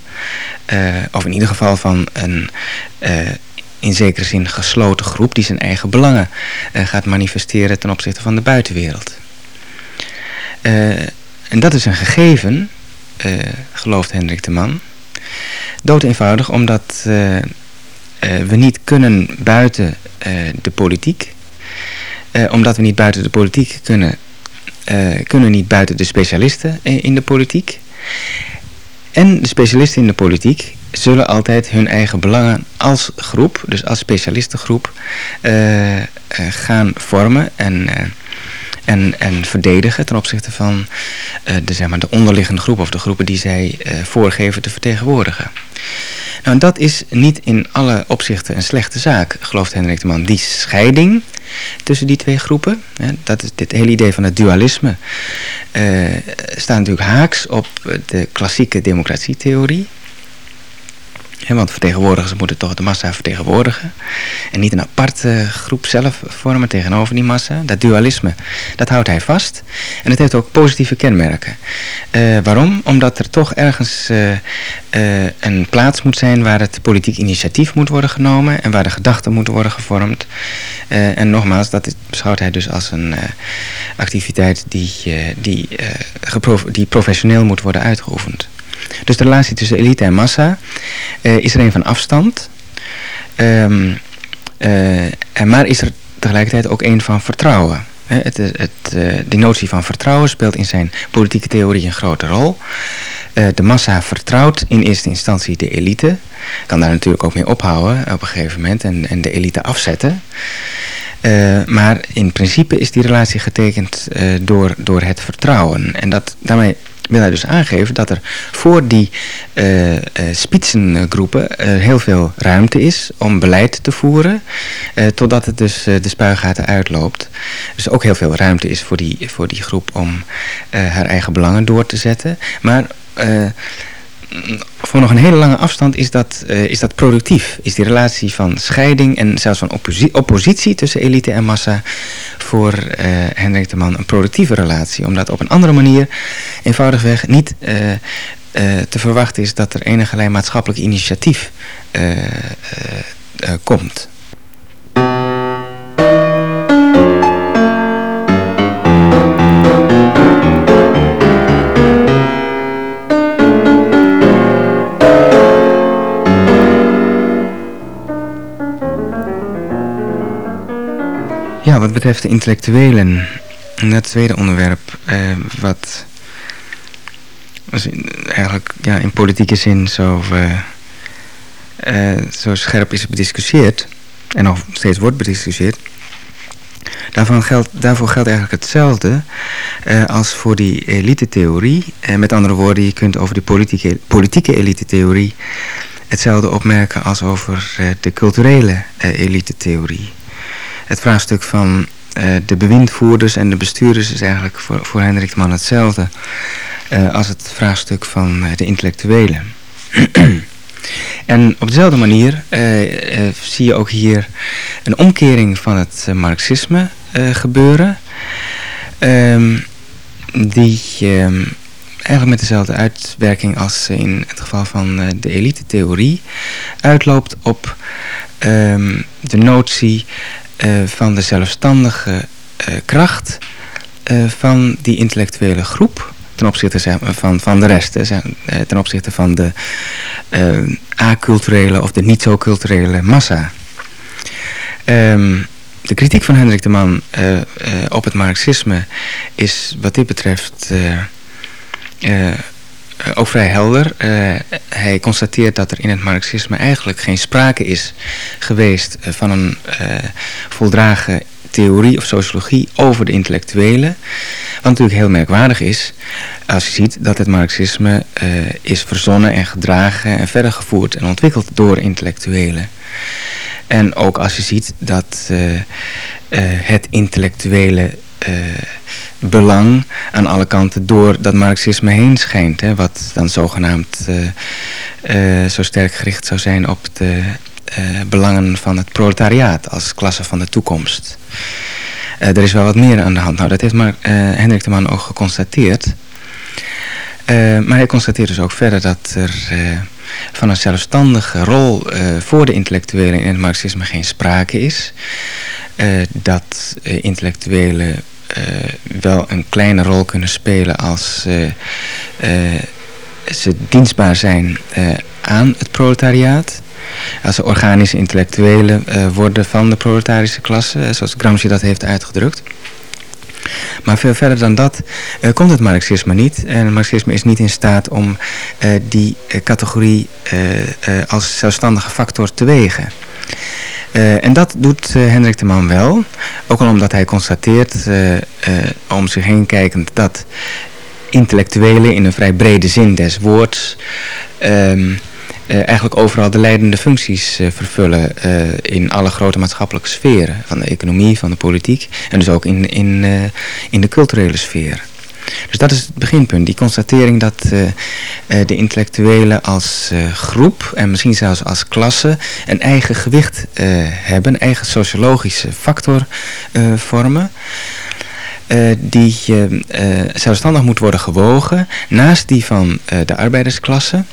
A: of in ieder geval van een in zekere zin gesloten groep die zijn eigen belangen uh, gaat manifesteren ten opzichte van de buitenwereld. Uh, en dat is een gegeven, uh, gelooft Hendrik de Man. Dood eenvoudig omdat we niet kunnen buiten de politiek. omdat we niet buiten de politiek kunnen, kunnen niet buiten de specialisten in de politiek. En de specialisten in de politiek zullen altijd hun eigen belangen als groep, dus als specialistengroep, uh, uh, gaan vormen en, uh, en, en verdedigen ten opzichte van de, zeg maar, de onderliggende groep of de groepen die zij voorgeven te vertegenwoordigen. Nou, dat is niet in alle opzichten een slechte zaak, gelooft Hendrik de Man. Die scheiding tussen die twee groepen, hè, dat is dit hele idee van het dualisme, staat natuurlijk haaks op de klassieke democratietheorie want vertegenwoordigers moeten toch de massa vertegenwoordigen. En niet een aparte groep zelf vormen tegenover die massa. Dat dualisme, dat houdt hij vast. En het heeft ook positieve kenmerken. Uh, waarom? Omdat er toch ergens uh, uh, een plaats moet zijn waar het politiek initiatief moet worden genomen. En waar de gedachten moeten worden gevormd. en nogmaals, dat beschouwt hij dus als een activiteit die, die, die professioneel moet worden uitgeoefend. Dus de relatie tussen elite en massa uh, is er een van afstand. Um, maar is er tegelijkertijd ook een van vertrouwen. het, het, uh, die notie van vertrouwen speelt in zijn politieke theorie een grote rol. de massa vertrouwt in eerste instantie de elite. Kan daar natuurlijk ook mee ophouden op een gegeven moment en, en de elite afzetten. maar in principe is die relatie getekend door, door het vertrouwen. En dat, daarmee wil hij dus aangeven dat er voor die uh, uh, spitsengroepen uh, heel veel ruimte is om beleid te voeren, totdat het dus de spuigaten uitloopt. Dus ook heel veel ruimte is voor die, voor die groep om haar eigen belangen door te zetten. Maar voor nog een hele lange afstand is dat, uh, is dat productief. Is die relatie van scheiding en zelfs van opposi oppositie tussen elite en massa voor uh, Hendrik de Man een productieve relatie. Omdat op een andere manier eenvoudigweg niet uh, te verwachten is dat er enige maatschappelijk initiatief komt. Ja, wat betreft de intellectuelen, het tweede onderwerp, eh, wat eigenlijk ja, in politieke zin zo, uh, zo scherp is bediscussieerd, en nog steeds wordt bediscussieerd, daarvan geldt, daarvoor geldt eigenlijk hetzelfde als voor die elite-theorie. met andere woorden, je kunt over die politieke, politieke elite-theorie hetzelfde opmerken als over de culturele elite-theorie het vraagstuk van uh, de bewindvoerders en de bestuurders is eigenlijk voor, Hendrik de Man hetzelfde uh, als het vraagstuk van uh, de intellectuelen. en op dezelfde manier zie je ook hier een omkering van het marxisme gebeuren. Um, die um, eigenlijk met dezelfde uitwerking als in het geval van de elite-theorie uitloopt op um, de notie van de zelfstandige uh, kracht uh, van die intellectuele groep ten opzichte van, van de rest, ten opzichte van de aculturele of de niet zo culturele massa. Um, de kritiek van Hendrik de Man op het marxisme is wat dit betreft eh, ook vrij helder. Uh, hij constateert dat er in het marxisme eigenlijk geen sprake is geweest uh, van een voldragen theorie of sociologie over de intellectuelen. Wat natuurlijk heel merkwaardig is, als je ziet dat het marxisme is verzonnen en gedragen en verder gevoerd en ontwikkeld door intellectuelen. En ook als je ziet dat het intellectuele belang aan alle kanten door dat marxisme heen schijnt. Hè, wat dan zogenaamd uh, uh, zo sterk gericht zou zijn op de belangen van het proletariaat als klasse van de toekomst. er is wel wat meer aan de hand. Nou, dat heeft maar, Hendrik de Man ook geconstateerd. maar hij constateert dus ook verder dat er van een zelfstandige rol voor de intellectuelen in het marxisme geen sprake is. Dat intellectuelen uh, wel een kleine rol kunnen spelen als uh, uh, ze dienstbaar zijn aan het proletariaat. Als ze organische intellectuelen worden van de proletarische klasse, zoals Gramsci dat heeft uitgedrukt. Maar veel verder dan dat uh, komt het marxisme niet. En het marxisme is niet in staat om uh, die uh, categorie als zelfstandige factor te wegen. Uh, en dat doet uh, Hendrik de Man wel. Ook al omdat hij constateert, uh, om zich heen kijkend, dat intellectuelen in een vrij brede zin des woords... Um, eigenlijk overal de leidende functies vervullen in alle grote maatschappelijke sferen. Van de economie, van de politiek en dus ook in, in, in de culturele sfeer. Dus dat is het beginpunt, die constatering dat uh, de intellectuelen als uh, groep en misschien zelfs als klasse een eigen gewicht hebben, een eigen sociologische factor vormen. die zelfstandig moet worden gewogen naast die van de arbeidersklasse.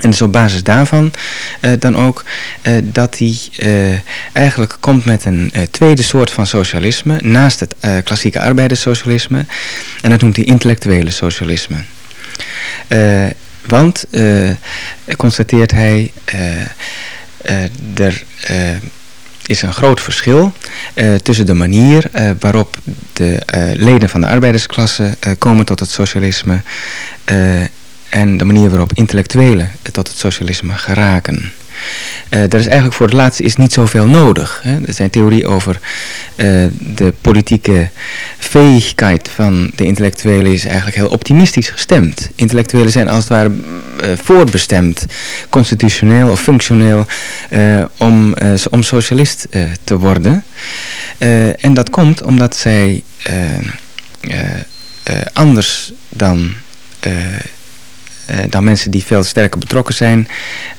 A: En dus op basis daarvan uh, dan ook uh, dat hij uh, eigenlijk komt met een tweede soort van socialisme naast het klassieke arbeiderssocialisme. En dat noemt hij intellectuele socialisme. want, constateert hij, er is een groot verschil tussen de manier waarop de leden van de arbeidersklasse komen tot het socialisme en de manier waarop intellectuelen tot het socialisme geraken. Uh, is eigenlijk voor het laatste is niet zoveel nodig. Hè. Er zijn theorieën over uh, de politieke fähigheid van de intellectuelen is eigenlijk heel optimistisch gestemd. Intellectuelen zijn als het ware uh, voorbestemd, constitutioneel of functioneel, om, om socialist te worden. en dat komt omdat zij anders dan dan mensen die veel sterker betrokken zijn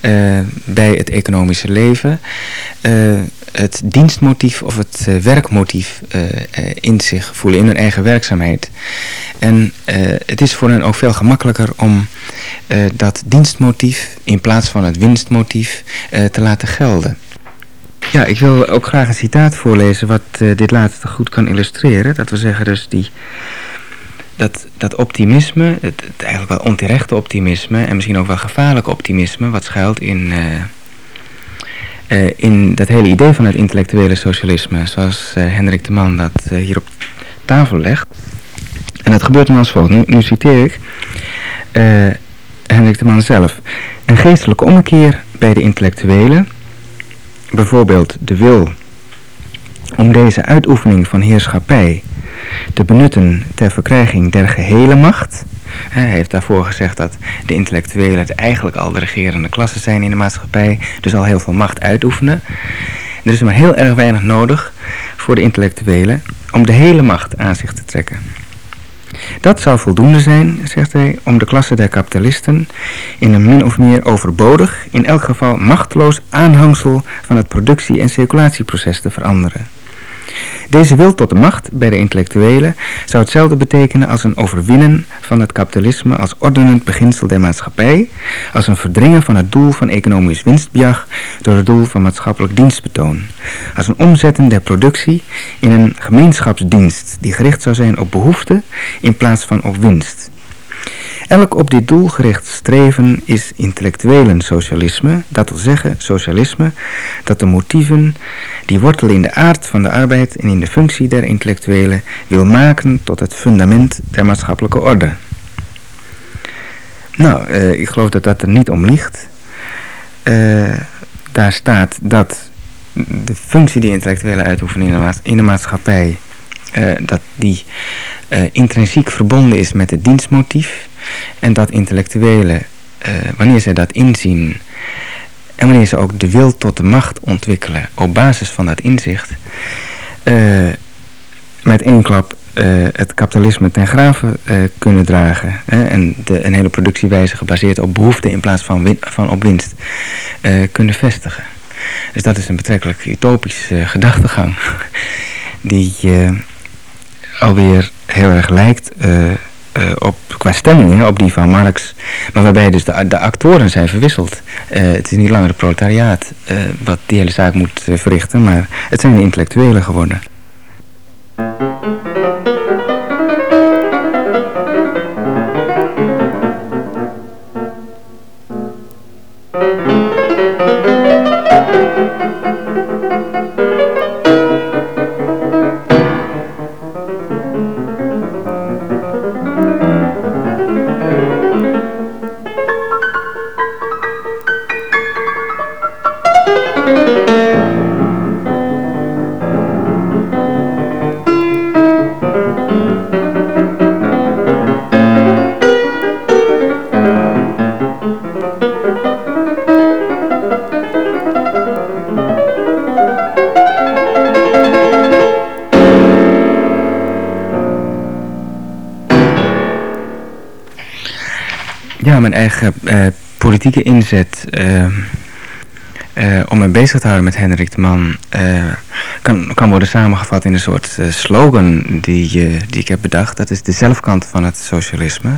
A: uh, bij het economische leven. Uh, het dienstmotief of het werkmotief in zich voelen, in hun eigen werkzaamheid. En het is voor hen ook veel gemakkelijker om dat dienstmotief in plaats van het winstmotief te laten gelden. Ja, ik wil ook graag een citaat voorlezen wat dit laatste goed kan illustreren. Dat we zeggen dus die dat, dat optimisme, het, het, eigenlijk wel onterechte optimisme en misschien ook wel gevaarlijk optimisme, wat schuilt in, uh, uh, in dat hele idee van het intellectuele socialisme, zoals uh, Hendrik de Man dat hier op tafel legt. En dat gebeurt dan als volgt. Nu, nu citeer ik Hendrik de Man zelf. Een geestelijke ommekeer bij de intellectuelen, bijvoorbeeld de wil om deze uitoefening van heerschappij te benutten ter verkrijging der gehele macht. Hij heeft daarvoor gezegd dat de intellectuelen eigenlijk al de regerende klasse zijn in de maatschappij, dus al heel veel macht uitoefenen. Er is maar heel erg weinig nodig voor de intellectuelen om de hele macht aan zich te trekken. Dat zal voldoende zijn, zegt hij, om de klasse der kapitalisten in een min of meer overbodig, in elk geval machteloos aanhangsel van het productie- en circulatieproces te veranderen. Deze wil tot de macht bij de intellectuelen zou hetzelfde betekenen als een overwinnen van het kapitalisme als ordenend beginsel der maatschappij, als een verdringen van het doel van economisch winstbejag door het doel van maatschappelijk dienstbetoon, als een omzetten der productie in een gemeenschapsdienst die gericht zou zijn op behoefte in plaats van op winst. Elk op dit doel gericht streven is intellectuelen socialisme, dat wil zeggen socialisme dat de motieven die wortelen in de aard van de arbeid en in de functie der intellectuelen wil maken tot het fundament der maatschappelijke orde. Nou, uh, ik geloof dat dat er niet om ligt. Uh, daar staat dat de functie die intellectuelen uitoefenen in de, in de maatschappij, uh, dat die intrinsiek verbonden is met het dienstmotief. En dat intellectuelen, wanneer zij dat inzien, en wanneer ze ook de wil tot de macht ontwikkelen op basis van dat inzicht, uh, met één klap uh, het kapitalisme ten graven kunnen dragen. Hè, en de, een hele productiewijze gebaseerd op behoefte in plaats van, van op winst kunnen vestigen. Dus dat is een betrekkelijk utopische gedachtegang die alweer heel erg lijkt uh, op, qua stemming op die van Marx. Maar waarbij dus de, de actoren zijn verwisseld. Uh, het is niet langer het proletariaat uh, wat die hele zaak moet verrichten, maar het zijn de intellectuelen geworden. Politieke inzet uh, uh, om me bezig te houden met Hendrik de Man kan, kan worden samengevat in een soort slogan die, die ik heb bedacht. Dat is de zelfkant van het socialisme.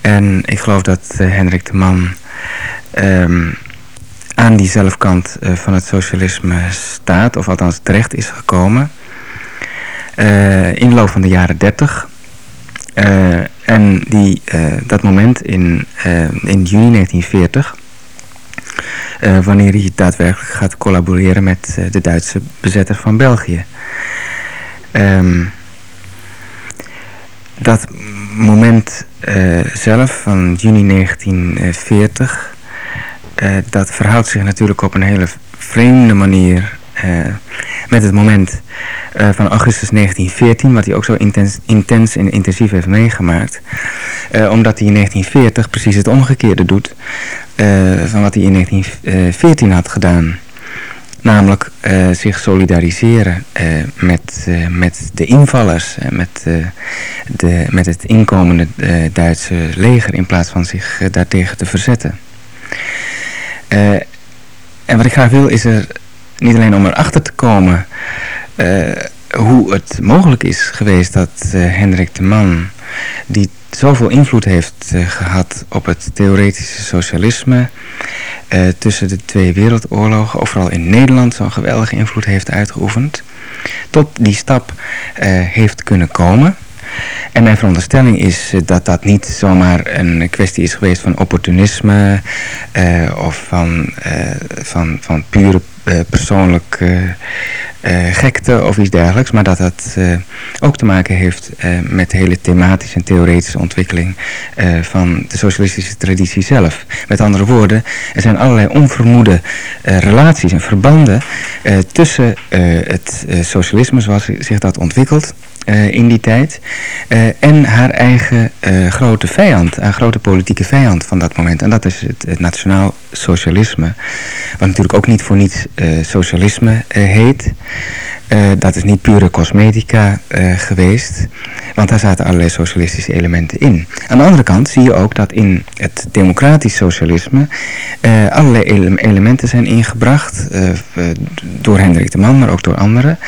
A: En ik geloof dat Hendrik de Man um, aan die zelfkant van het socialisme staat, of althans terecht is gekomen. in de loop van de jaren dertig. En die, uh, dat moment in, uh, in juni 1940, wanneer hij daadwerkelijk gaat collaboreren met de Duitse bezetter van België. Um, dat moment zelf van juni 1940, dat verhoudt zich natuurlijk op een hele vreemde manier met het moment van augustus 1914, wat hij ook zo intens, intens en intensief heeft meegemaakt. omdat hij in 1940 precies het omgekeerde doet van wat hij in 1914 had gedaan. Namelijk zich solidariseren met, met de invallers, met, de, met het inkomende Duitse leger in plaats van zich daartegen te verzetten. en wat ik graag wil is er niet alleen om erachter te komen hoe het mogelijk is geweest dat Hendrik de Man, die zoveel invloed heeft gehad op het theoretische socialisme, tussen de twee wereldoorlogen, overal in Nederland zo'n geweldige invloed heeft uitgeoefend, tot die stap heeft kunnen komen. En mijn veronderstelling is dat dat niet zomaar een kwestie is geweest van opportunisme of van, van, van pure persoonlijke uh, gekte of iets dergelijks, maar dat dat ook te maken heeft met de hele thematische en theoretische ontwikkeling van de socialistische traditie zelf. Met andere woorden, er zijn allerlei onvermoede relaties en verbanden tussen het socialisme zoals zich dat ontwikkelt uh, in die tijd. Uh, en haar eigen uh, grote vijand, haar grote politieke vijand van dat moment. En dat is het, het nationaal socialisme. Wat natuurlijk ook niet voor niets socialisme heet. Dat is niet pure cosmetica geweest. Want daar zaten allerlei socialistische elementen in. Aan de andere kant zie je ook dat in het democratisch socialisme allerlei ele elementen zijn ingebracht. door Hendrik de Man, maar ook door anderen.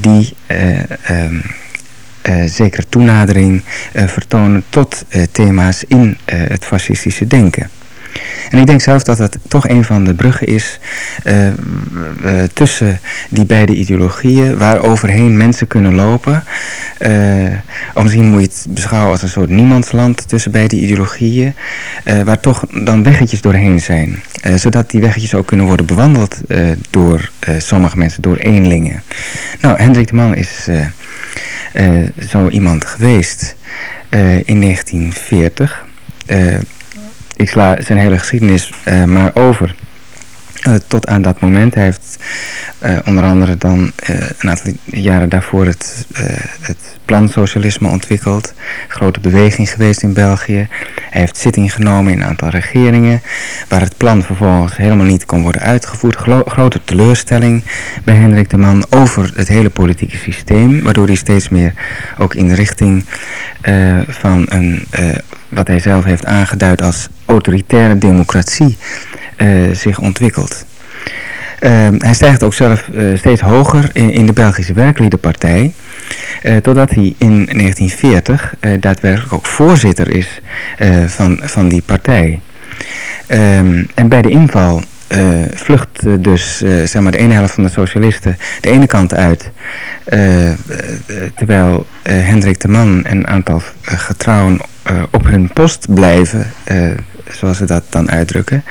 A: die um, zekere toenadering vertonen tot thema's in het fascistische denken. En ik denk zelf dat dat toch een van de bruggen is tussen die beide ideologieën, waar overheen mensen kunnen lopen. of misschien moet je het beschouwen als een soort niemandsland tussen beide ideologieën, waar toch dan weggetjes doorheen zijn. zodat die weggetjes ook kunnen worden bewandeld door sommige mensen, door eenlingen. Nou, Hendrik de Man is uh, zo iemand geweest uh, in 1940. Eh, ik sla zijn hele geschiedenis maar over. tot aan dat moment. Hij heeft onder andere dan een aantal jaren daarvoor het, het plan socialisme ontwikkeld. Grote beweging geweest in België. Hij heeft zitting genomen in een aantal regeringen. Waar het plan vervolgens helemaal niet kon worden uitgevoerd. grote teleurstelling bij Hendrik de Man over het hele politieke systeem. Waardoor hij steeds meer ook in de richting van een, wat hij zelf heeft aangeduid als autoritaire democratie uh, zich ontwikkelt. Uh, hij stijgt ook zelf uh, steeds hoger in, de Belgische Werkliedenpartij. Uh, totdat hij in 1940 daadwerkelijk ook voorzitter is van, van die partij. Um, en bij de inval vlucht dus zeg maar de ene helft van de socialisten de ene kant uit. terwijl Hendrik de Man en een aantal getrouwen op hun post blijven, zoals ze dat dan uitdrukken.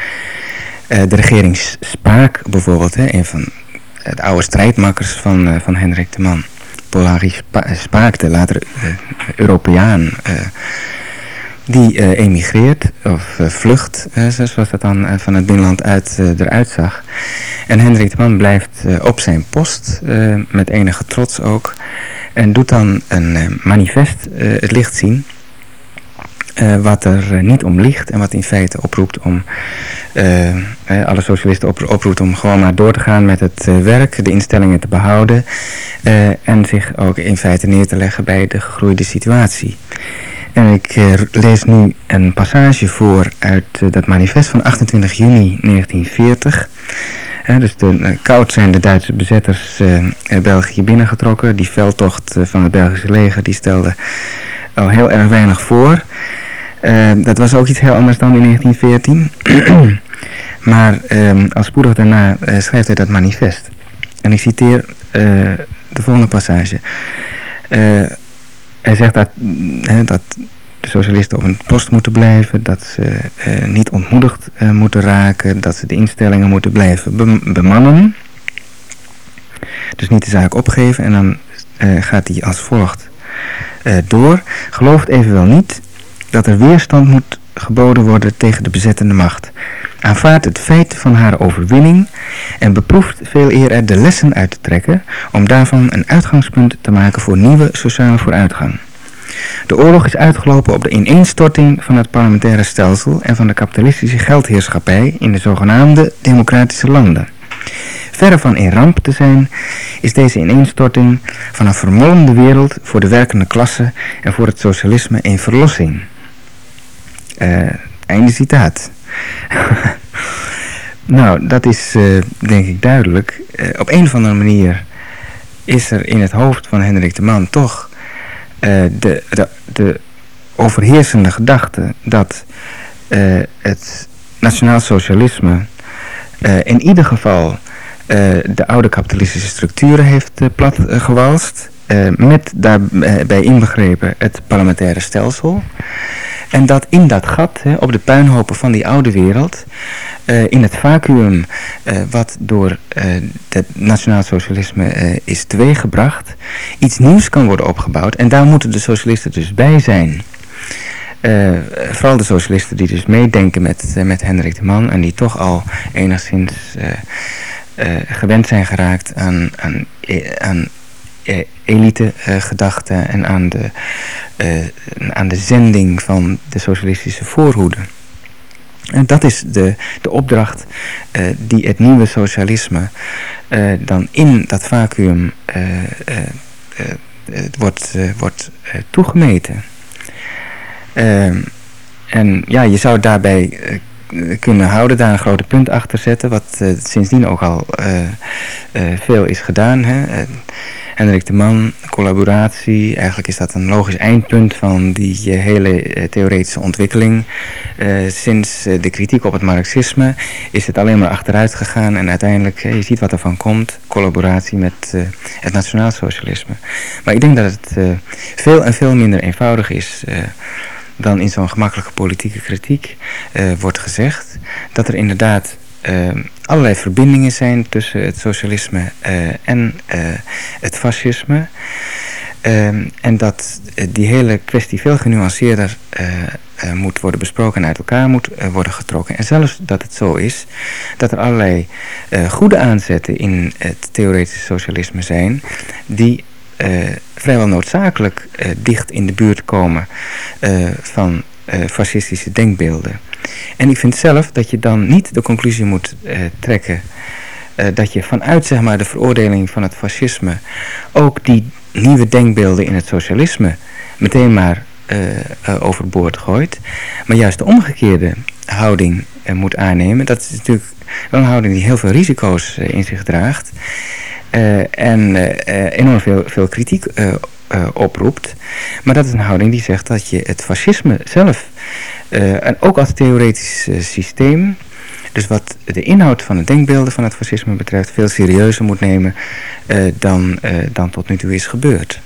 A: Uh, de regering Spaak bijvoorbeeld, hè, een van de oude strijdmakkers van, van Hendrik de Man. Polari Spaak, de later Europeaan, die emigreert of vlucht, zoals dat dan van het binnenland uit eruit zag. En Hendrik de Man blijft op zijn post, met enige trots ook, en doet dan een manifest het licht zien uh, wat er uh, niet om ligt en wat in feite oproept om, uh, alle socialisten op, oproept om gewoon maar door te gaan met het werk, de instellingen te behouden en zich ook in feite neer te leggen bij de gegroeide situatie. En ik lees nu een passage voor uit dat manifest van 28 juni 1940. dus de, koud zijn de Duitse bezetters België binnengetrokken. Die veldtocht van het Belgische leger die stelde al heel erg weinig voor. Uh, dat was ook iets heel anders dan in 1914. maar uh, al spoedig daarna uh, schrijft hij dat manifest. En ik citeer eh, de volgende passage. hij zegt dat, dat de socialisten op een post moeten blijven, dat ze niet ontmoedigd moeten raken, dat ze de instellingen moeten blijven bemannen. Dus niet de zaak opgeven en dan gaat hij als volgt door, gelooft evenwel niet dat er weerstand moet geboden worden tegen de bezettende macht, aanvaardt het feit van haar overwinning en beproeft veel eer er de lessen uit te trekken om daarvan een uitgangspunt te maken voor nieuwe sociale vooruitgang. De oorlog is uitgelopen op de ineenstorting van het parlementaire stelsel en van de kapitalistische geldheerschappij in de zogenaamde democratische landen. Verre van in ramp te zijn, is deze ineenstorting van een vermolmde wereld voor de werkende klasse en voor het socialisme een verlossing. Uh, einde citaat. nou, dat is uh, denk ik duidelijk. Uh, op een of andere manier is er in het hoofd van Hendrik de Man toch de, de, de, overheersende gedachte dat het nationaal socialisme in ieder geval de oude kapitalistische structuren heeft platgewalst. met daarbij inbegrepen het parlementaire stelsel. En dat in dat gat, hè, op de puinhopen van die oude wereld, uh, in het vacuüm uh, wat door uh, het nationaal socialisme is teweeggebracht, iets nieuws kan worden opgebouwd. En daar moeten de socialisten dus bij zijn. vooral de socialisten die dus meedenken met, met Hendrik de Man en die toch al enigszins gewend zijn geraakt aan, aan, aan elite-gedachten en aan de, uh, aan de zending van de socialistische voorhoede. En dat is de, de opdracht die het nieuwe socialisme dan in dat vacuüm wordt, wordt toegemeten. Ehm, en ja, je zou daarbij kunnen houden, daar een grote punt achter zetten, wat sindsdien ook al veel is gedaan. Hè. Hendrik de Man, collaboratie. Eigenlijk is dat een logisch eindpunt van die uh, hele uh, theoretische ontwikkeling. Uh, sinds de kritiek op het marxisme is het alleen maar achteruit gegaan. En uiteindelijk, je ziet wat er van komt, collaboratie met het nationaalsocialisme. Maar ik denk dat het veel en veel minder eenvoudig is dan in zo'n gemakkelijke politieke kritiek wordt gezegd. Dat er inderdaad uh, allerlei verbindingen zijn tussen het socialisme uh, en het fascisme. En dat die hele kwestie veel genuanceerder moet worden besproken en uit elkaar moet worden getrokken. En zelfs dat het zo is dat er allerlei goede aanzetten in het theoretische socialisme zijn die vrijwel noodzakelijk dicht in de buurt komen van fascistische denkbeelden. En ik vind zelf dat je dan niet de conclusie moet trekken dat je vanuit zeg maar, de veroordeling van het fascisme ook die nieuwe denkbeelden in het socialisme meteen maar overboord gooit. Maar juist de omgekeerde houding moet aannemen. Dat is natuurlijk wel een houding die heel veel risico's in zich draagt. Eh, en eh, eh, enorm veel, veel kritiek oproept. Maar dat is een houding die zegt dat je het fascisme zelf, en ook als theoretisch systeem, dus wat de inhoud van de denkbeelden van het fascisme betreft veel serieuzer moet nemen dan, dan tot nu toe is gebeurd.